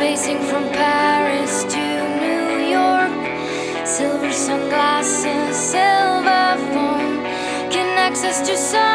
Pacing from Paris to New York. Silver sunglasses, silver phone. connects us to sun.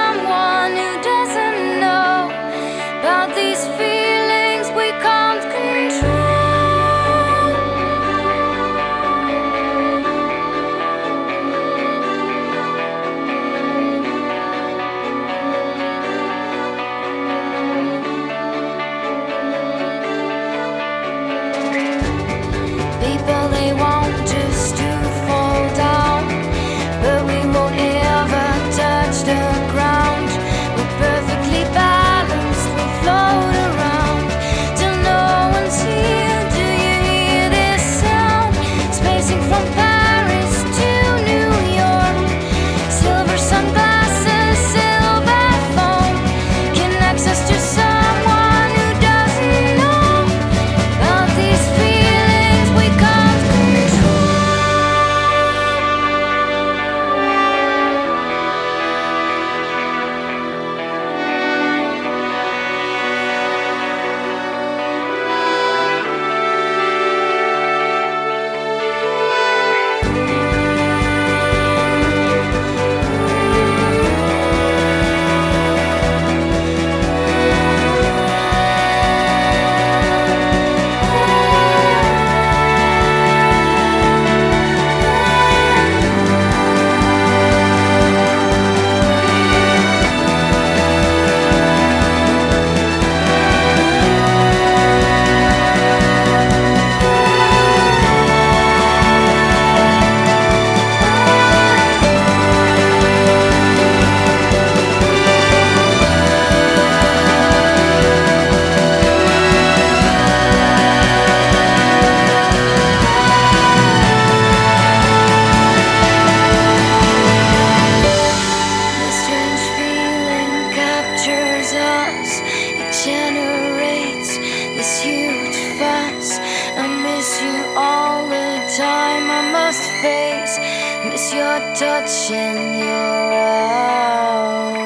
generates this huge fuss. I miss you all the time. I must face, miss your touch and your out.